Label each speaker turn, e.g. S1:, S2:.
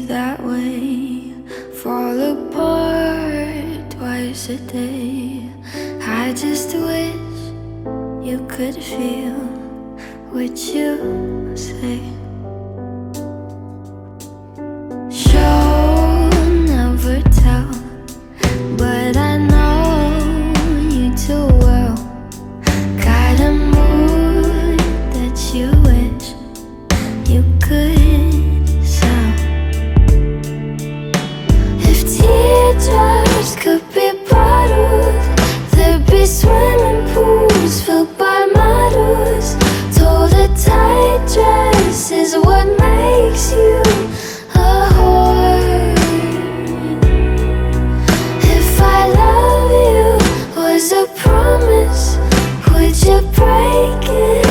S1: that way. Fall apart twice a day. I just wish you could feel what you say. jars could be bottled. There'd be swimming pools filled by models. Told a tight dress is what makes you a whore. If I love you was a promise, would you break it?